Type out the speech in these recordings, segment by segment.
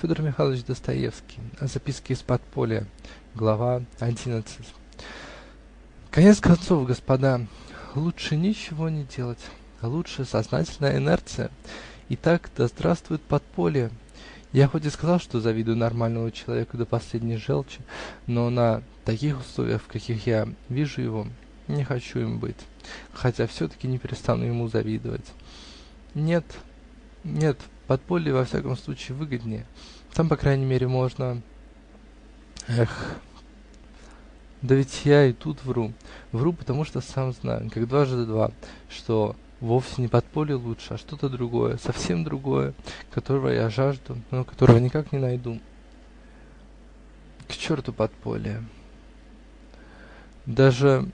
Федор Михайлович Достоевский. Записки из подполья. Глава одиннадцать. Конец концов, господа, лучше ничего не делать, лучше сознательная инерция. Итак, да здравствует подполье! Я хоть и сказал, что завидую нормальному человеку до последней желчи, но на таких условиях, в каких я вижу его, не хочу им быть, хотя все-таки не перестану ему завидовать. Нет, нет, подполье во всяком случае выгоднее. Там, по крайней мере, можно. Эх! Да ведь я и тут вру. Вру, потому что сам знаю, как дважды два, что вовсе не подполье лучше, а что-то другое, совсем другое, которого я жажду, но которого никак не найду. К черту подполье! Даже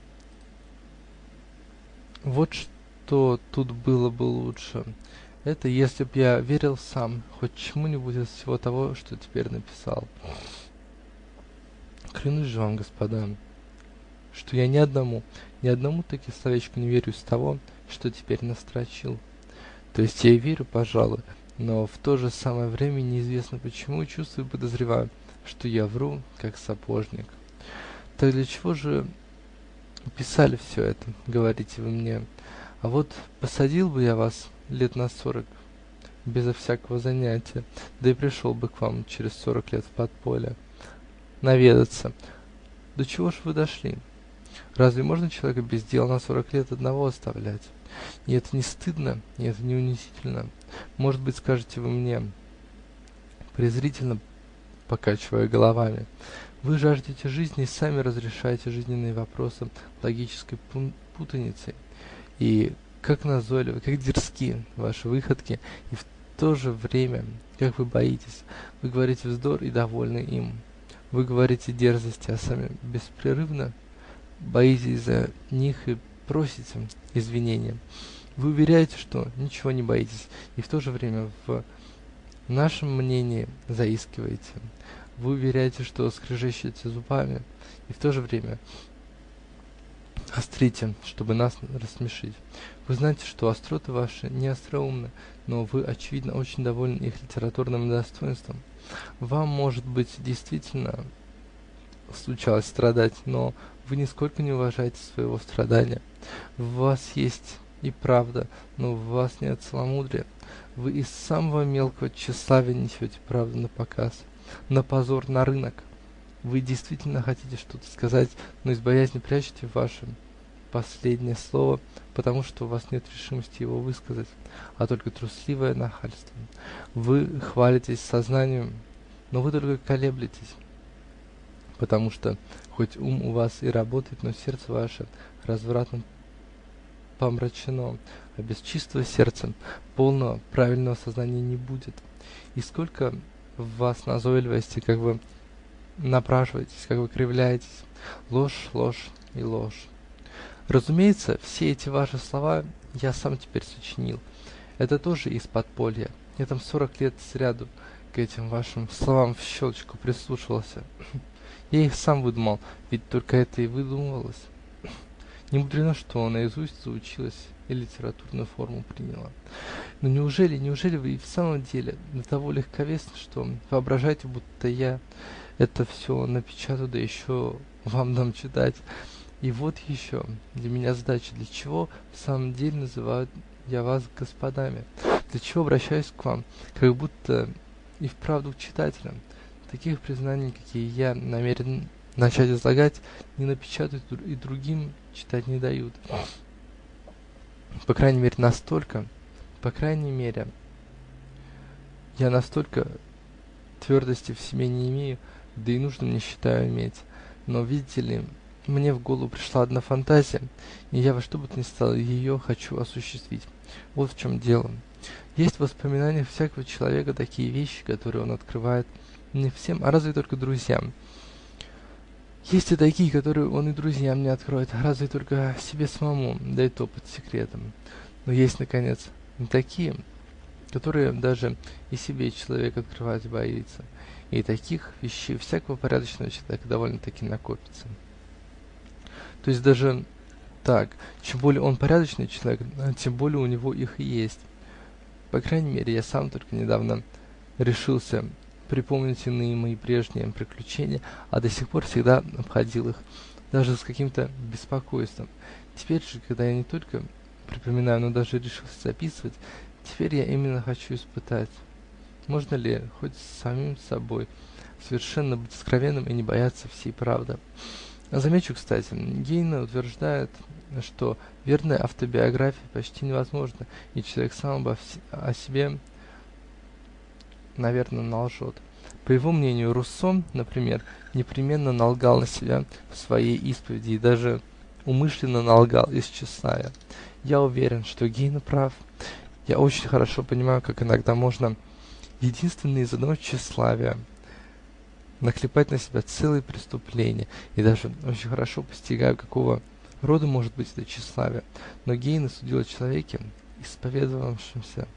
вот что тут было бы лучше. Это если б я верил сам хоть чему-нибудь из всего того, что теперь написал. Клянусь же вам, господа, что я ни одному, ни одному таки словечку не верю из того, что теперь настрочил. То есть я и верю, пожалуй, но в то же самое время неизвестно почему чувствую и подозреваю, что я вру, как сапожник. Так для чего же писали все это, говорите вы мне? А вот посадил бы я вас лет на сорок безо всякого занятия, да и пришел бы к вам через сорок лет в подполье наведаться. До чего ж вы дошли? Разве можно человека без дела на сорок лет одного оставлять? И это не стыдно, и это не унизительно. Может быть, скажете вы мне, презрительно покачивая головами, вы жаждете жизни и сами разрешаете жизненные вопросы логической путаницей. И как назойливы, как дерзки ваши выходки, и в то же время, как вы боитесь, вы говорите вздор и довольны им. Вы говорите дерзости, а сами беспрерывно боитесь за них и просите извинения. Вы уверяете, что ничего не боитесь, и в то же время в нашем мнении заискиваете. Вы уверяете, что скрежещете зубами, и в то же время острите, чтобы нас рассмешить. Вы знаете, что остроты ваши не остроумны, но вы, очевидно, очень довольны их литературным достоинством. Вам, может быть, действительно случалось страдать, но вы нисколько не уважаете своего страдания. В вас есть и правда, но в вас нет целомудрия. Вы из самого мелкого тщеславия несете правду напоказ, на позор, на рынок. Вы действительно хотите что-то сказать, но из боязни прячете ваше последнее слово, потому что у вас нет решимости его высказать, а только трусливое нахальство. Вы хвалитесь сознанием, но вы только колеблетесь, потому что хоть ум у вас и работает, но сердце ваше развратно помрачено, а без чистого сердца полного правильного сознания не будет. И сколько в вас назойливости, как вы напрашиваетесь, как вы кривляетесь, ложь, ложь и ложь. Разумеется, все эти ваши слова я сам теперь сочинил. Это тоже из подполья. Я там сорок лет сряду к этим вашим словам в щелочку прислушивался. Я их сам выдумал, ведь только это и выдумывалось. Не мудрено, что наизусть заучилась и литературную форму приняла. Но неужели, неужели вы и в самом деле до того легковесны, что воображаете, будто я это все напечатаю, да еще вам дам читать? И вот еще для меня задача, для чего в самом деле называю я вас господами? Для чего обращаюсь к вам, как будто и вправду к читателям? Таких признаний, какие я намерен начать излагать, не напечатают и другим читать не дают. По крайней мере, настолько, по крайней мере, я настолько твердости в себе не имею, да и нужно не считаю иметь. Но, видите ли, мне в голову пришла одна фантазия, и я во что бы то ни стало ее хочу осуществить. Вот в чем дело. Есть в воспоминаниях всякого человека такие вещи, которые он открывает не всем, а разве только друзьям. Есть и такие, которые он и друзьям не откроет, а разве только себе самому, да и то под секретом. Но есть, наконец, и такие, которые даже и себе человек открывать боится. И таких вещей всякого порядочного человека довольно-таки накопится. То есть даже так, чем более он порядочный человек, тем более у него их и есть. По крайней мере, я сам только недавно решился припомнить иные мои прежние приключения, а до сих пор всегда обходил их, даже с каким-то беспокойством. Теперь же, когда я не только припоминаю, но даже решился записывать, теперь я именно хочу испытать, можно ли хоть с самим собой совершенно быть откровенным и не бояться всей правды. Замечу кстати: Гейне утверждает, что верная автобиография почти невозможна, и человек сам о себе, наверно, налжет. По его мнению, Руссо, например, непременно налгал на себя в своей исповеди и даже умышленно налгал из тщеславия. Я уверен, что Гейне прав. Я очень хорошо понимаю, как иногда можно единственно из одного тщеславия наклепать на себя целые преступления, и даже очень хорошо постигаю, какого рода может быть это тщеславие. Но Гейне судил о человеке, исповедовавшемся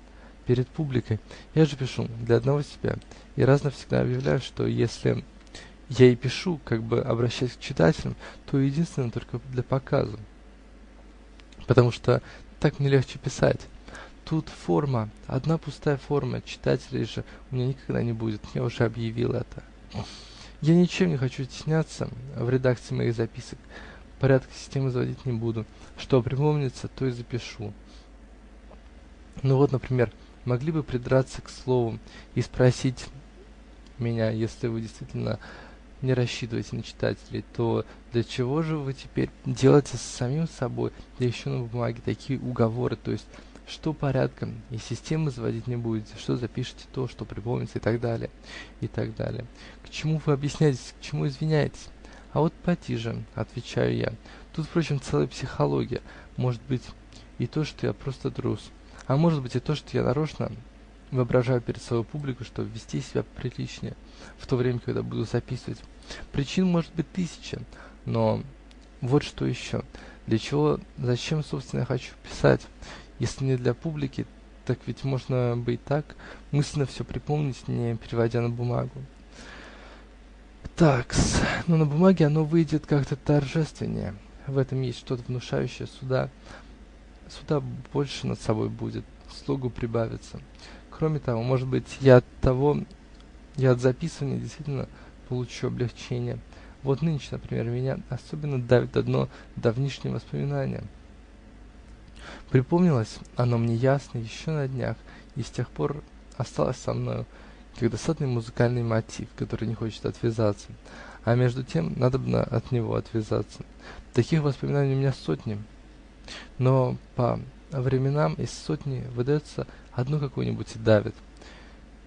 перед публикой. Я же пишу для одного себя и раз навсегда объявляю, что если я и пишу, как бы обращаясь к читателям, то единственно только для показу, потому что так мне легче писать. Тут форма, одна пустая форма, читателей же у меня никогда не будет, я уже объявил это. Я ничем не хочу стесняться в редакции моих записок, порядка системы заводить не буду, что припомнится, то и запишу. Ну вот, например, могли бы придраться к слову и спросить меня, если вы действительно не рассчитываете на читателей, то для чего же вы теперь делаете с самим собой, да еще на бумаге, такие уговоры, то есть что порядком и системы заводить не будете, что запишете то, что припомните и так далее, и так далее. К чему вы объясняетесь, к чему извиняетесь? А вот поди же, отвечаю я. Тут, впрочем, целая психология. Может быть, и то, что я просто трус. А может быть, и то, что я нарочно воображаю перед собой публику, чтобы вести себя приличнее, в то время, когда буду записывать. Причин может быть тысяча, но вот что еще. Для чего, зачем, собственно, я хочу писать? Если не для публики, так ведь можно бы и так мысленно все припомнить, не переводя на бумагу. Такс, но на бумаге оно выйдет как-то торжественнее. В этом есть что-то внушающее суда. Суда больше над собой будет, слогу прибавится. Кроме того, может быть, я от того, я от записывания действительно получу облегчение. Вот нынче, например, меня особенно давит одно давнишнее воспоминание — Припомнилось оно мне ясно еще на днях и с тех пор осталось со мною, как досадный музыкальный мотив, который не хочет отвязаться, а между тем надобно от него отвязаться. Таких воспоминаний у меня сотни, но по временам из сотни выдается одно какое-нибудь и давит.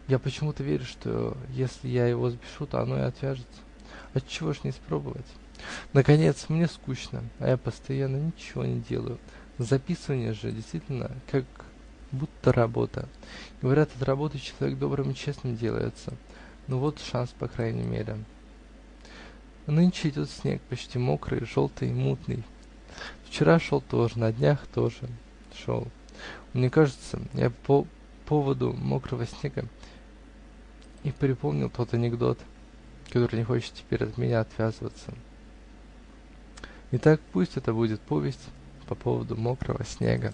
Я почему-то верю, что если я его запишу, то оно и отвяжется. Отчего ж не испробовать? Наконец, мне скучно, а я постоянно ничего не делаю. Записывание же действительно как будто работа. Говорят, от работы человек добрым и честным делается. Ну вот шанс по крайней мере. Нынче идет снег, почти мокрый, желтый, мутный. Вчера шел тоже, на днях тоже шел. Мне кажется, я по поводу мокрого снега и припомнил тот анекдот, который не хочет теперь от меня отвязываться. Итак, пусть это будет повесть по поводу мокрого снега.